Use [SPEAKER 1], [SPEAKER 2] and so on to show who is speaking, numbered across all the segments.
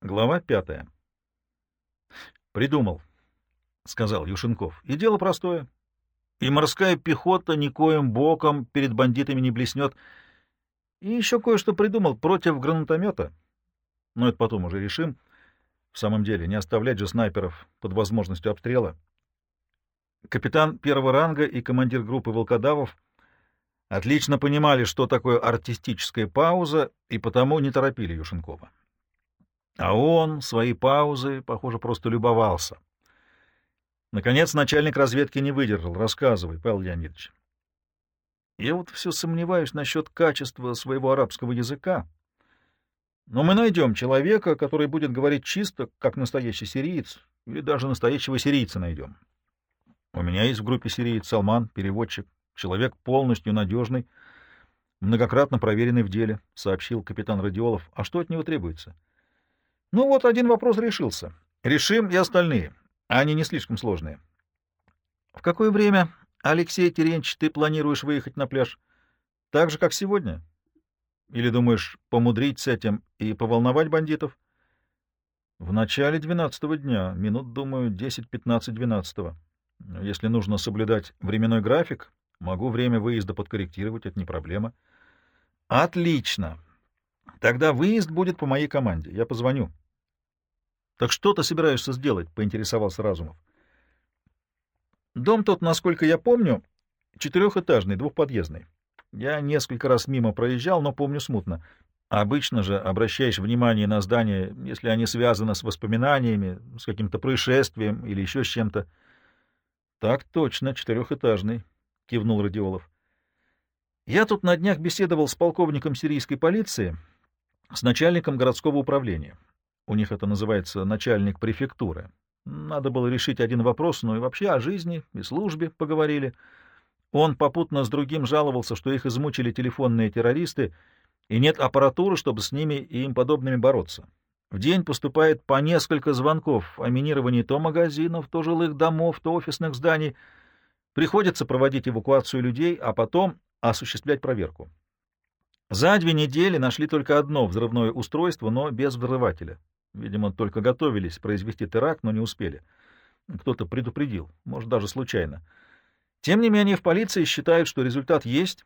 [SPEAKER 1] Глава пятая. «Придумал», — сказал Юшенков. «И дело простое. И морская пехота никоим боком перед бандитами не блеснет. И еще кое-что придумал против гранатомета. Но это потом уже решим. В самом деле, не оставлять же снайперов под возможностью обстрела. Капитан первого ранга и командир группы волкодавов отлично понимали, что такое артистическая пауза, и потому не торопили Юшенкова. А он свои паузы, похоже, просто любовался. Наконец начальник разведки не выдержал. Рассказывай, Павел Леонидович. Я вот все сомневаюсь насчет качества своего арабского языка. Но мы найдем человека, который будет говорить чисто, как настоящий сириец, или даже настоящего сирийца найдем. У меня есть в группе сириец Салман, переводчик, человек полностью надежный, многократно проверенный в деле, — сообщил капитан Радиолов. А что от него требуется? — ну вот один вопрос решился. Решим и остальные. Они не слишком сложные. В какое время, Алексей Теренч, ты планируешь выехать на пляж? Так же, как сегодня? Или думаешь помудрить с этим и поволновать бандитов? В начале двенадцатого дня, минут, думаю, десять-пятнадцать двенадцатого. Если нужно соблюдать временной график, могу время выезда подкорректировать, это не проблема. Отлично. Тогда выезд будет по моей команде. Я позвоню. — Так что ты собираешься сделать? — поинтересовался Разумов. — Дом тот, насколько я помню, четырехэтажный, двухподъездный. Я несколько раз мимо проезжал, но помню смутно. Обычно же обращаешь внимание на здания, если они связаны с воспоминаниями, с каким-то происшествием или еще с чем-то. — Так точно, четырехэтажный, — кивнул Радиолов. — Я тут на днях беседовал с полковником сирийской полиции, с начальником городского управления. У них это называется начальник префектуры. Надо было решить один вопрос, но и вообще о жизни и службе поговорили. Он попутно с другим жаловался, что их измучили телефонные террористы, и нет аппаратуры, чтобы с ними и им подобными бороться. В день поступает по несколько звонков о минировании то магазинов, то жилых домов, то офисных зданий. Приходится проводить эвакуацию людей, а потом осуществлять проверку. За две недели нашли только одно взрывное устройство, но без взрывателя. Видимо, только готовились произвести теракт, но не успели. Кто-то предупредил, может, даже случайно. Тем не менее, в полиции считают, что результат есть,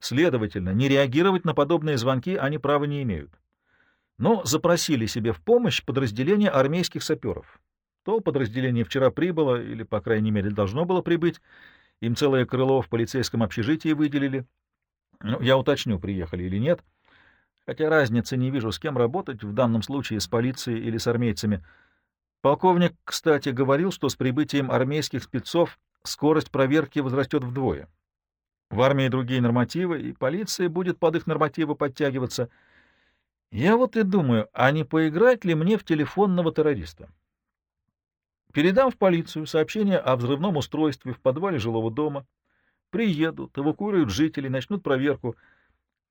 [SPEAKER 1] следовательно, не реагировать на подобные звонки они права не имеют. Но запросили себе в помощь подразделение армейских саперов. То подразделение вчера прибыло, или, по крайней мере, должно было прибыть, им целое крыло в полицейском общежитии выделили. Ну, я уточню, приехали или нет — хотя разницы не вижу, с кем работать, в данном случае с полицией или с армейцами. Полковник, кстати, говорил, что с прибытием армейских спецов скорость проверки возрастет вдвое. В армии другие нормативы, и полиция будет под их нормативы подтягиваться. Я вот и думаю, а не поиграть ли мне в телефонного террориста? Передам в полицию сообщение о взрывном устройстве в подвале жилого дома. Приедут, эвакуируют жителей, начнут проверку —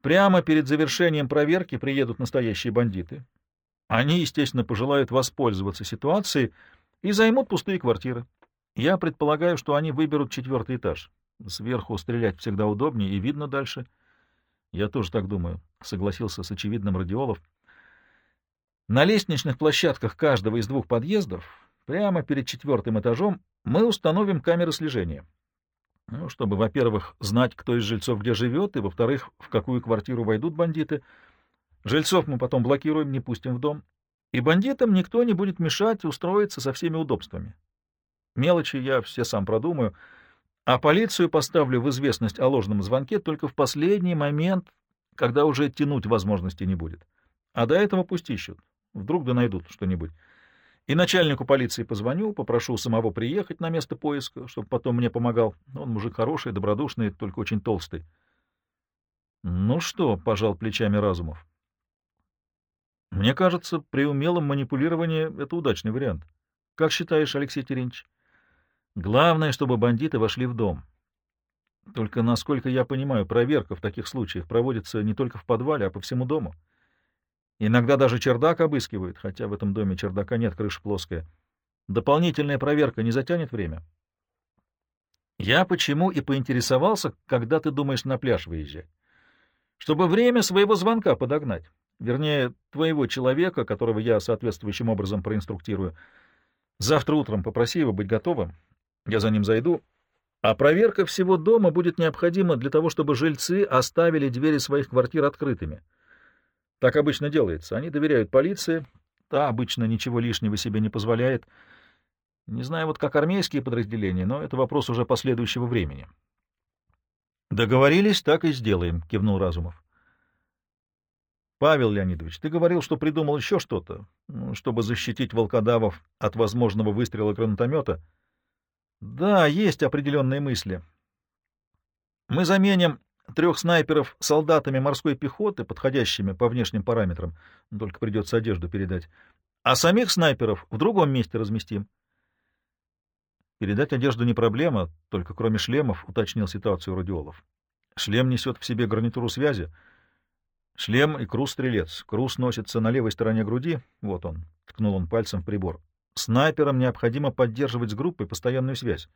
[SPEAKER 1] Прямо перед завершением проверки приедут настоящие бандиты. Они, естественно, пожелают воспользоваться ситуацией и займут пустые квартиры. Я предполагаю, что они выберут четвертый этаж. Сверху стрелять всегда удобнее и видно дальше. Я тоже так думаю, — согласился с очевидным Радиолов. На лестничных площадках каждого из двух подъездов, прямо перед четвертым этажом, мы установим камеры слежения. Ну, чтобы, во-первых, знать, кто из жильцов где живет, и, во-вторых, в какую квартиру войдут бандиты. Жильцов мы потом блокируем, не пустим в дом. И бандитам никто не будет мешать устроиться со всеми удобствами. Мелочи я все сам продумаю, а полицию поставлю в известность о ложном звонке только в последний момент, когда уже тянуть возможности не будет. А до этого пусть ищут. Вдруг да найдут что-нибудь. И начальнику полиции позвоню, попрошу самого приехать на место поиска, чтобы потом мне помогал. Он мужик хороший, добродушный, только очень толстый. — Ну что, — пожал плечами Разумов. — Мне кажется, при умелом манипулировании это удачный вариант. Как считаешь, Алексей Терентьевич? Главное, чтобы бандиты вошли в дом. Только, насколько я понимаю, проверка в таких случаях проводится не только в подвале, а по всему дому. — Иногда даже чердак обыскивают, хотя в этом доме чердака нет, крыша плоская. Дополнительная проверка не затянет время? Я почему и поинтересовался, когда ты думаешь на пляж выезжать. Чтобы время своего звонка подогнать. вернее, твоего человека, которого я соответствующим образом проинструктирую. Завтра утром попроси его быть готовым, я за ним зайду, а проверка всего дома будет необходима для того, чтобы жильцы оставили двери своих квартир открытыми. Так обычно делается. Они доверяют полиции, та обычно ничего лишнего себе не позволяет. Не знаю, вот как армейские подразделения, но это вопрос уже последующего времени. «Договорились, так и сделаем», — кивнул Разумов. «Павел Леонидович, ты говорил, что придумал еще что-то, ну, чтобы защитить волкодавов от возможного выстрела гранатомета». «Да, есть определенные мысли. Мы заменим трех снайперов солдатами морской пехоты, подходящими по внешним параметрам, только придется одежду передать, а самих снайперов в другом месте разместим. Передать одежду не проблема, только кроме шлемов, уточнил ситуацию радиолов. Шлем несет в себе гарнитуру связи. Шлем и крус-стрелец. Крус носится на левой стороне груди. Вот он. Ткнул он пальцем в прибор. Снайперам необходимо поддерживать с группой постоянную связь.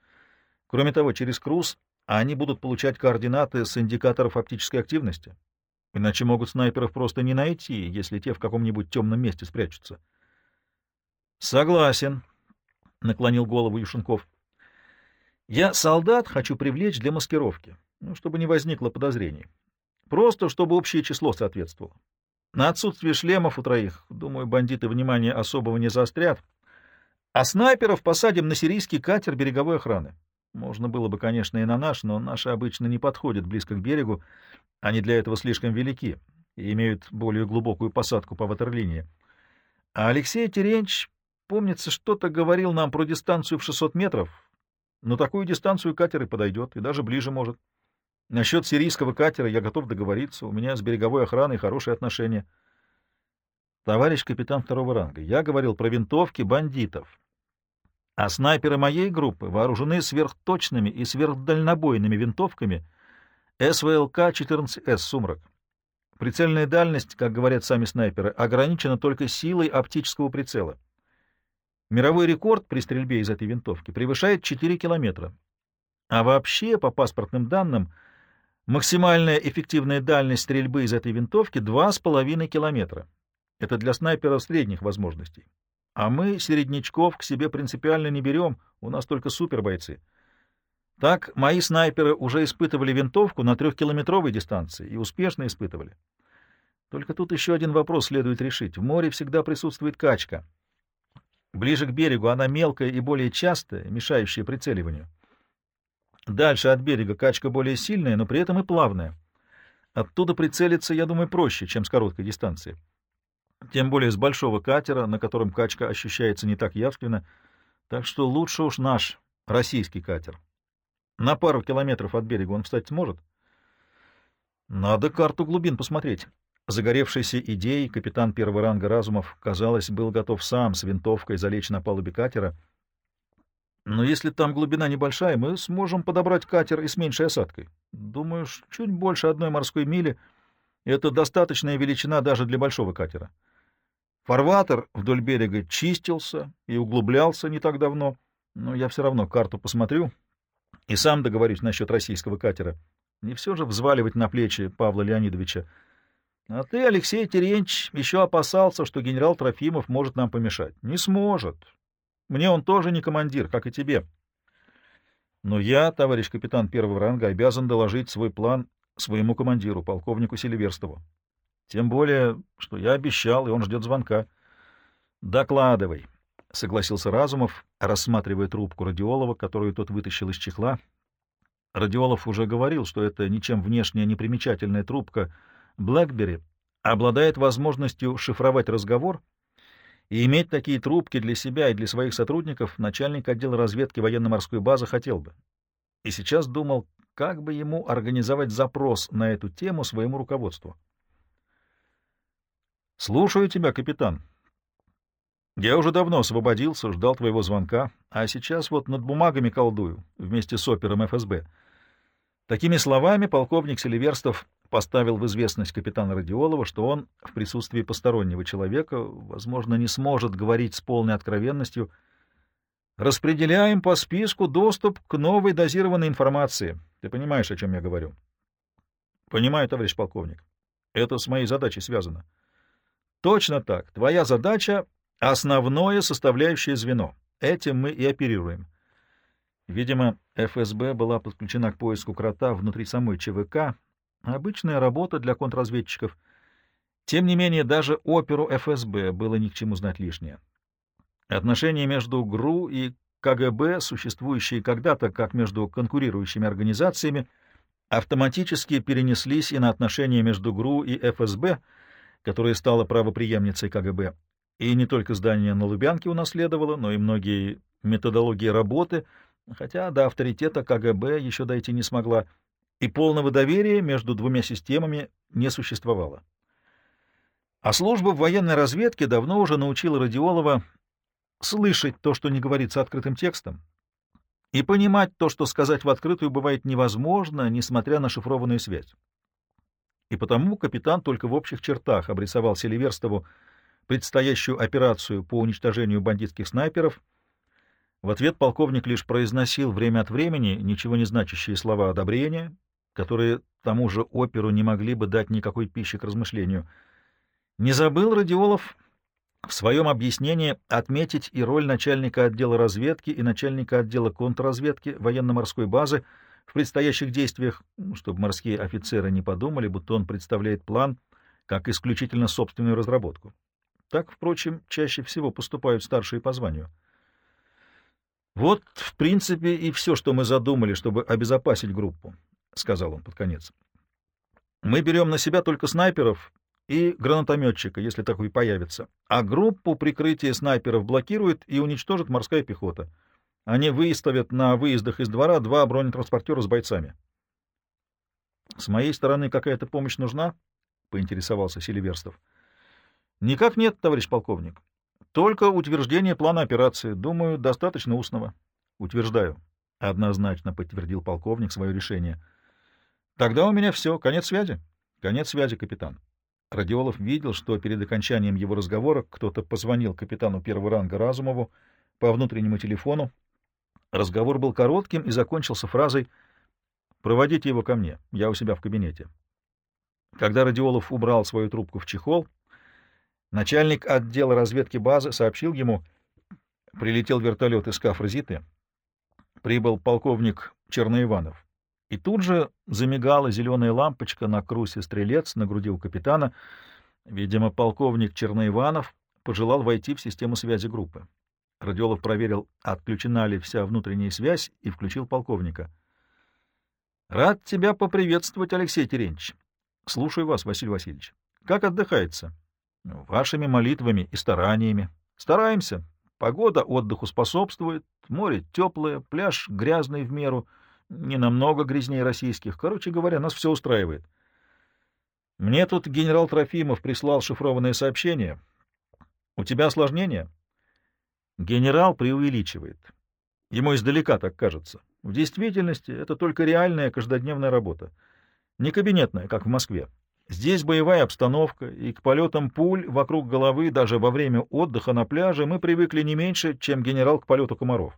[SPEAKER 1] Кроме того, через крус они будут получать координаты с индикаторов оптической активности. Иначе могут снайперов просто не найти, если те в каком-нибудь темном месте спрячутся. — Согласен, — наклонил голову Юшенков. Я солдат хочу привлечь для маскировки, ну, чтобы не возникло подозрений. Просто, чтобы общее число соответствовало. На отсутствие шлемов у троих, думаю, бандиты внимания особого не заострят. А снайперов посадим на сирийский катер береговой охраны. Можно было бы, конечно, и на наш, но наши обычно не подходят близко к берегу. Они для этого слишком велики и имеют более глубокую посадку по ватерлинии. А Алексей Теренч, помнится, что-то говорил нам про дистанцию в 600 метров, на такую дистанцию катер и подойдет, и даже ближе может. Насчет сирийского катера я готов договориться, у меня с береговой охраной хорошие отношения. Товарищ капитан второго ранга, я говорил про винтовки бандитов. А снайперы моей группы вооружены сверхточными и сверхдальнобойными винтовками СВЛК-14С «Сумрак». Прицельная дальность, как говорят сами снайперы, ограничена только силой оптического прицела. Мировой рекорд при стрельбе из этой винтовки превышает 4 километра. А вообще, по паспортным данным, максимальная эффективная дальность стрельбы из этой винтовки 2,5 километра. Это для снайперов средних возможностей. А мы, середнячков, к себе принципиально не берем, у нас только супербойцы. Так, мои снайперы уже испытывали винтовку на трехкилометровой дистанции и успешно испытывали. Только тут еще один вопрос следует решить. В море всегда присутствует качка — Ближе к берегу она мелкая и более частая, мешающая прицеливанию. Дальше от берега качка более сильная, но при этом и плавная. Оттуда прицелиться, я думаю, проще, чем с короткой дистанции. Тем более с большого катера, на котором качка ощущается не так явственно. Так что лучше уж наш российский катер. На пару километров от берега он встать сможет? Надо карту глубин посмотреть. Загоревшийся идеей, капитан первого ранга Разумов, казалось, был готов сам с винтовкой залечь на палубе катера. Но если там глубина небольшая, мы сможем подобрать катер и с меньшей осадкой. Думаю, чуть больше одной морской мили — это достаточная величина даже для большого катера. Фарватер вдоль берега чистился и углублялся не так давно, но я все равно карту посмотрю и сам договорюсь насчет российского катера. Не все же взваливать на плечи Павла Леонидовича — а ты, Алексей Теренч, еще опасался, что генерал Трофимов может нам помешать. Не сможет. Мне он тоже не командир, как и тебе. Но я, товарищ капитан первого ранга, обязан доложить свой план своему командиру, полковнику Селиверстову. Тем более, что я обещал, и он ждет звонка. Докладывай, — согласился Разумов, рассматривая трубку Радиолова, которую тот вытащил из чехла. Радиолов уже говорил, что это ничем внешне непримечательная трубка — BlackBerry обладает возможностью шифровать разговор и иметь такие трубки для себя и для своих сотрудников начальник отдела разведки военно-морской базы хотел бы. И сейчас думал, как бы ему организовать запрос на эту тему своему руководству. «Слушаю тебя, капитан. Я уже давно освободился, ждал твоего звонка, а сейчас вот над бумагами колдую вместе с опером ФСБ». Такими словами полковник Селиверстов поставил в известность капитана Радиолова, что он в присутствии постороннего человека, возможно, не сможет говорить с полной откровенностью. Распределяем по списку доступ к новой дозированной информации. Ты понимаешь, о чем я говорю? Понимаю, товарищ полковник. Это с моей задачей связано. Точно так. Твоя задача — основное составляющее звено. Этим мы и оперируем. Видимо, ФСБ была подключена к поиску крота внутри самой ЧВК. Обычная работа для контрразведчиков. Тем не менее, даже оперу ФСБ было ни к чему знать лишнее. Отношения между ГРУ и КГБ, существующие когда-то как между конкурирующими организациями, автоматически перенеслись и на отношения между ГРУ и ФСБ, которая стала правопреемницей КГБ. И не только здание на Лубянке унаследовало, но и многие методологии работы, хотя до авторитета КГБ еще дойти не смогла, и полного доверия между двумя системами не существовало. А служба в военной разведке давно уже научила Радиолова слышать то, что не говорится открытым текстом, и понимать то, что сказать в открытую бывает невозможно, несмотря на шифрованную связь. И потому капитан только в общих чертах обрисовал Селиверстову предстоящую операцию по уничтожению бандитских снайперов. В ответ полковник лишь произносил время от времени ничего не значащие слова одобрения, которые тому же оперу не могли бы дать никакой пищи к размышлению. Не забыл Радиолов в своем объяснении отметить и роль начальника отдела разведки и начальника отдела контрразведки военно-морской базы в предстоящих действиях, ну, чтобы морские офицеры не подумали, будто он представляет план как исключительно собственную разработку. Так, впрочем, чаще всего поступают старшие по званию. «Вот, в принципе, и все, что мы задумали, чтобы обезопасить группу», — сказал он под конец. «Мы берем на себя только снайперов и гранатометчика, если такой появится. А группу прикрытия снайперов блокирует и уничтожит морская пехота. Они выставят на выездах из двора два бронетранспортера с бойцами. — С моей стороны какая-то помощь нужна? — поинтересовался Селиверстов. — Никак нет, товарищ полковник. Только утверждение плана операции. Думаю, достаточно устного. — Утверждаю. — однозначно подтвердил полковник свое решение. — Тогда у меня все. Конец связи? — Конец связи, капитан. Радиолов видел, что перед окончанием его разговора кто-то позвонил капитану первого ранга Разумову по внутреннему телефону. Разговор был коротким и закончился фразой «Проводите его ко мне, я у себя в кабинете». Когда Радиолов убрал свою трубку в чехол, начальник отдела разведки базы сообщил ему, прилетел вертолет из Кафрозиты, прибыл полковник Черноиванов. И тут же замигала зеленая лампочка на крусе стрелец на груди у капитана. Видимо, полковник Черноиванов пожелал войти в систему связи группы. Радиолов проверил, отключена ли вся внутренняя связь, и включил полковника. — Рад тебя поприветствовать, Алексей Терентьевич. — Слушаю вас, Василий Васильевич. — Как отдыхается? — Вашими молитвами и стараниями. — Стараемся. Погода отдыху способствует, море теплое, пляж грязный в меру — не намного грязнее российских. Короче говоря, нас все устраивает. Мне тут генерал Трофимов прислал шифрованное сообщение. У тебя осложнение? Генерал преувеличивает. Ему издалека так кажется. В действительности это только реальная каждодневная работа. Не кабинетная, как в Москве. Здесь боевая обстановка, и к полетам пуль вокруг головы даже во время отдыха на пляже мы привыкли не меньше, чем генерал к полету комаров.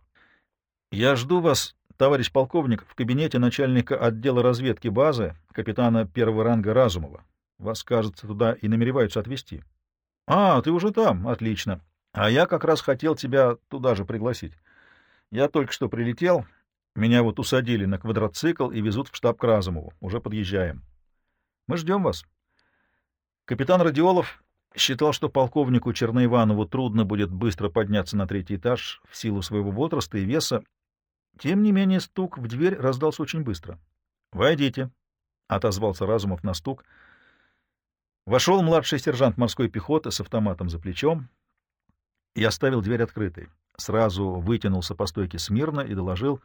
[SPEAKER 1] Я жду вас товарищ полковник, в кабинете начальника отдела разведки базы, капитана первого ранга Разумова. Вас, кажется, туда и намереваются отвезти. — А, ты уже там? Отлично. А я как раз хотел тебя туда же пригласить. Я только что прилетел, меня вот усадили на квадроцикл и везут в штаб к Разумову. Уже подъезжаем. Мы ждем вас. Капитан Радиолов считал, что полковнику Черноиванову трудно будет быстро подняться на третий этаж в силу своего возраста и веса, тем не менее стук в дверь раздался очень быстро. «Войдите», — отозвался Разумов на стук. Вошел младший сержант морской пехоты с автоматом за плечом и оставил дверь открытой. Сразу вытянулся по стойке смирно и доложил.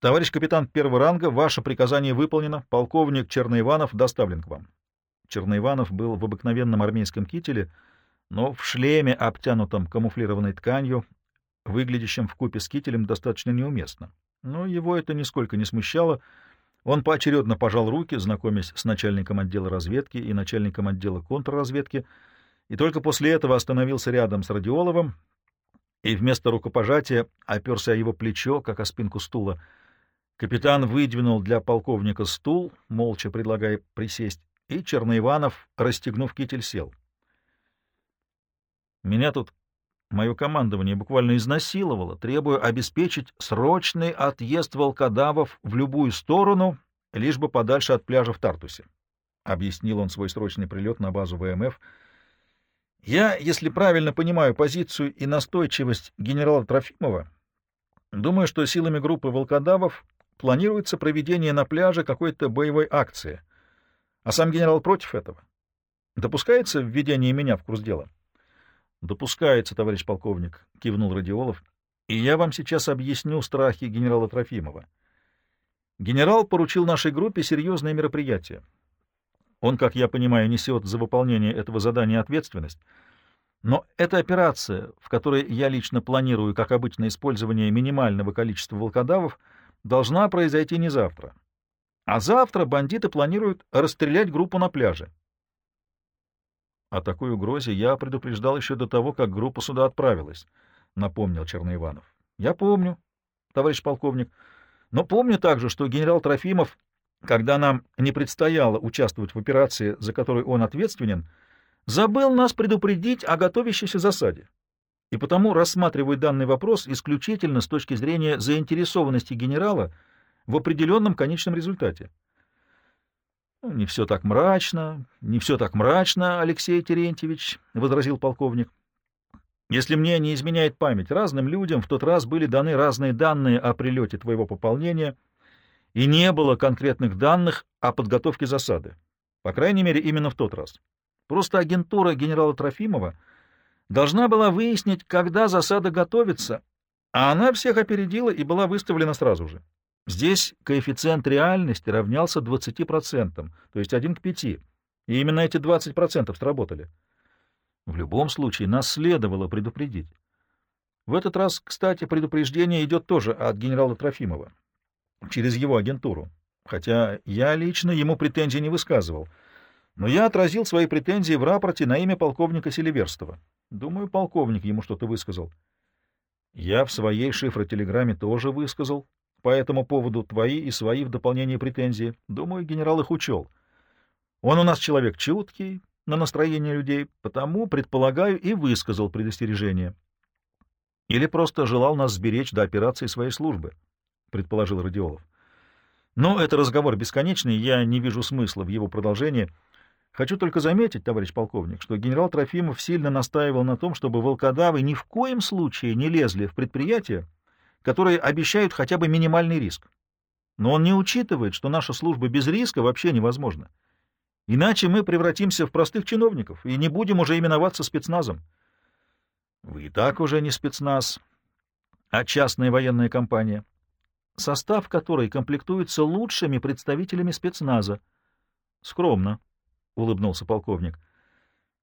[SPEAKER 1] «Товарищ капитан первого ранга, ваше приказание выполнено. Полковник Черноиванов доставлен к вам». Черноиванов был в обыкновенном армейском кителе, но в шлеме, обтянутом камуфлированной тканью, выглядящим в купе с кителем достаточно неуместно. Но его это нисколько не смущало. Он поочередно пожал руки, знакомясь с начальником отдела разведки и начальником отдела контрразведки, и только после этого остановился рядом с Радиоловым и вместо рукопожатия оперся о его плечо, как о спинку стула. Капитан выдвинул для полковника стул, молча предлагая присесть, и Черноиванов, расстегнув китель, сел. Меня тут мое командование буквально изнасиловало, требуя обеспечить срочный отъезд волкодавов в любую сторону, лишь бы подальше от пляжа в Тартусе. Объяснил он свой срочный прилет на базу ВМФ. Я, если правильно понимаю позицию и настойчивость генерала Трофимова, думаю, что силами группы волкодавов планируется проведение на пляже какой-то боевой акции. А сам генерал против этого. Допускается введение меня в курс дела? — Допускается, товарищ полковник, — кивнул Радиолов. — И я вам сейчас объясню страхи генерала Трофимова. Генерал поручил нашей группе серьезное мероприятие. Он, как я понимаю, несет за выполнение этого задания ответственность. Но эта операция, в которой я лично планирую, как обычно, использование минимального количества волкодавов, должна произойти не завтра. А завтра бандиты планируют расстрелять группу на пляже. О такой угрозе я предупреждал еще до того, как группа сюда отправилась, — напомнил Черноиванов. — Я помню, товарищ полковник. Но помню также, что генерал Трофимов, когда нам не предстояло участвовать в операции, за которой он ответственен, забыл нас предупредить о готовящейся засаде. И потому рассматриваю данный вопрос исключительно с точки зрения заинтересованности генерала в определенном конечном результате. Ну, — Не все так мрачно, не все так мрачно, Алексей Терентьевич, — возразил полковник. — Если мне не изменяет память, разным людям в тот раз были даны разные данные о прилете твоего пополнения, и не было конкретных данных о подготовке засады. По крайней мере, именно в тот раз. Просто агентура генерала Трофимова должна была выяснить, когда засада готовится, а она всех опередила и была выставлена сразу же. Здесь коэффициент реальности равнялся 20%, то есть 1 к 5, и именно эти 20% сработали. В любом случае, нас следовало предупредить. В этот раз, кстати, предупреждение идет тоже от генерала Трофимова, через его агентуру, хотя я лично ему претензий не высказывал, но я отразил свои претензии в рапорте на имя полковника Селиверстова. Думаю, полковник ему что-то высказал. Я в своей шифротелеграмме тоже высказал по этому поводу твои и свои в дополнение претензии. Думаю, генерал их учел. Он у нас человек чуткий на настроение людей, потому, предполагаю, и высказал предостережение. Или просто желал нас сберечь до операции своей службы, — предположил Радиолов. Но это разговор бесконечный, я не вижу смысла в его продолжении. Хочу только заметить, товарищ полковник, что генерал Трофимов сильно настаивал на том, чтобы волкодавы ни в коем случае не лезли в предприятие, которые обещают хотя бы минимальный риск. Но он не учитывает, что наша служба без риска вообще невозможна. Иначе мы превратимся в простых чиновников и не будем уже именоваться спецназом. Вы и так уже не спецназ, а частная военная компания, состав которой комплектуется лучшими представителями спецназа. Скромно, — улыбнулся полковник.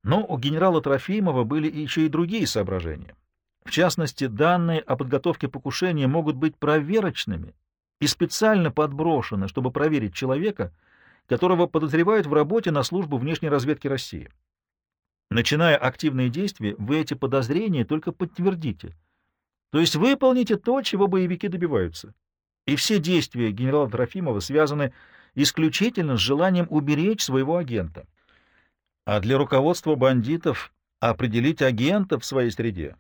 [SPEAKER 1] Но у генерала Трофимова были еще и другие соображения. В частности, данные о подготовке покушения могут быть проверочными и специально подброшены, чтобы проверить человека, которого подозревают в работе на службу внешней разведки России. Начиная активные действия, вы эти подозрения только подтвердите. То есть выполните то, чего боевики добиваются. И все действия генерала Трофимова связаны исключительно с желанием уберечь своего агента. А для руководства бандитов определить агента в своей среде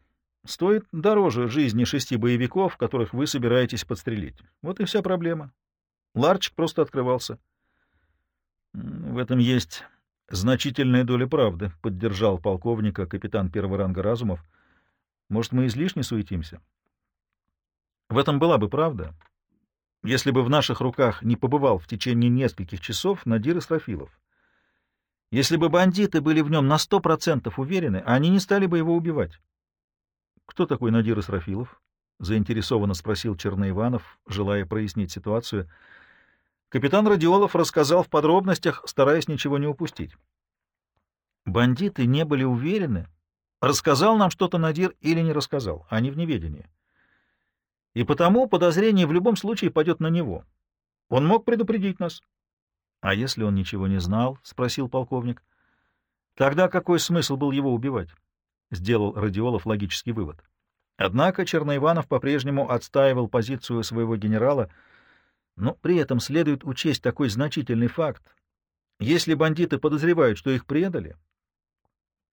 [SPEAKER 1] стоит дороже жизни шести боевиков, которых вы собираетесь подстрелить. Вот и вся проблема. Ларчик просто открывался. В этом есть значительная доля правды, — поддержал полковника капитан первого ранга Разумов. Может, мы излишне суетимся? В этом была бы правда, если бы в наших руках не побывал в течение нескольких часов Надир Исрафилов. Если бы бандиты были в нем на сто процентов уверены, они не стали бы его убивать. — Кто такой Надир Исрафилов? — заинтересованно спросил Черноиванов, желая прояснить ситуацию. Капитан Радиолов рассказал в подробностях, стараясь ничего не упустить. Бандиты не были уверены, рассказал нам что-то Надир или не рассказал, они в неведении. И потому подозрение в любом случае пойдет на него. Он мог предупредить нас. — А если он ничего не знал? — спросил полковник. — Тогда какой смысл был его убивать? — сделал Радиолов логический вывод. Однако Черноиванов по-прежнему отстаивал позицию своего генерала, но при этом следует учесть такой значительный факт. Если бандиты подозревают, что их предали,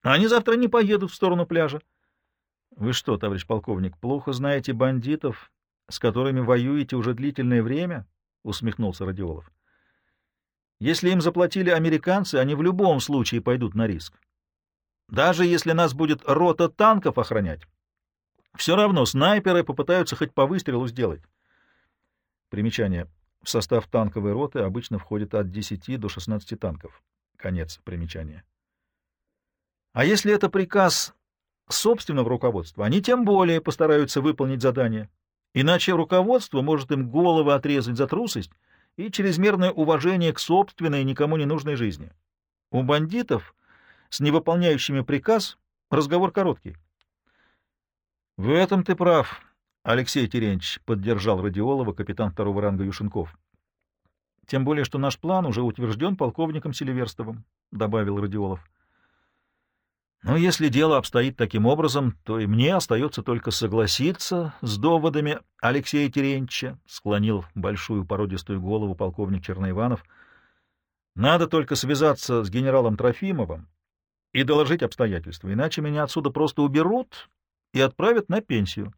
[SPEAKER 1] Они завтра не поедут в сторону пляжа. — Вы что, товарищ полковник, плохо знаете бандитов, с которыми воюете уже длительное время? — усмехнулся Радиолов. — Если им заплатили американцы, они в любом случае пойдут на риск. Даже если нас будет рота танков охранять, все равно снайперы попытаются хоть по выстрелу сделать. Примечание. В состав танковой роты обычно входит от 10 до 16 танков. Конец примечания. А если это приказ собственного руководства, они тем более постараются выполнить задание. Иначе руководство может им головы отрезать за трусость и чрезмерное уважение к собственной никому не нужной жизни. У бандитов с невыполняющими приказ разговор короткий. — В этом ты прав, Алексей Теренч, — поддержал Радиолова капитан второго ранга Юшенков. — Тем более, что наш план уже утвержден полковником Селиверстовым, — добавил Радиолов. — Но если дело обстоит таким образом, то и мне остается только согласиться с доводами Алексея Теренча, — склонил большую породистую голову полковник Черноиванов. — Надо только связаться с генералом Трофимовым и доложить обстоятельства, иначе меня отсюда просто уберут и отправят на пенсию.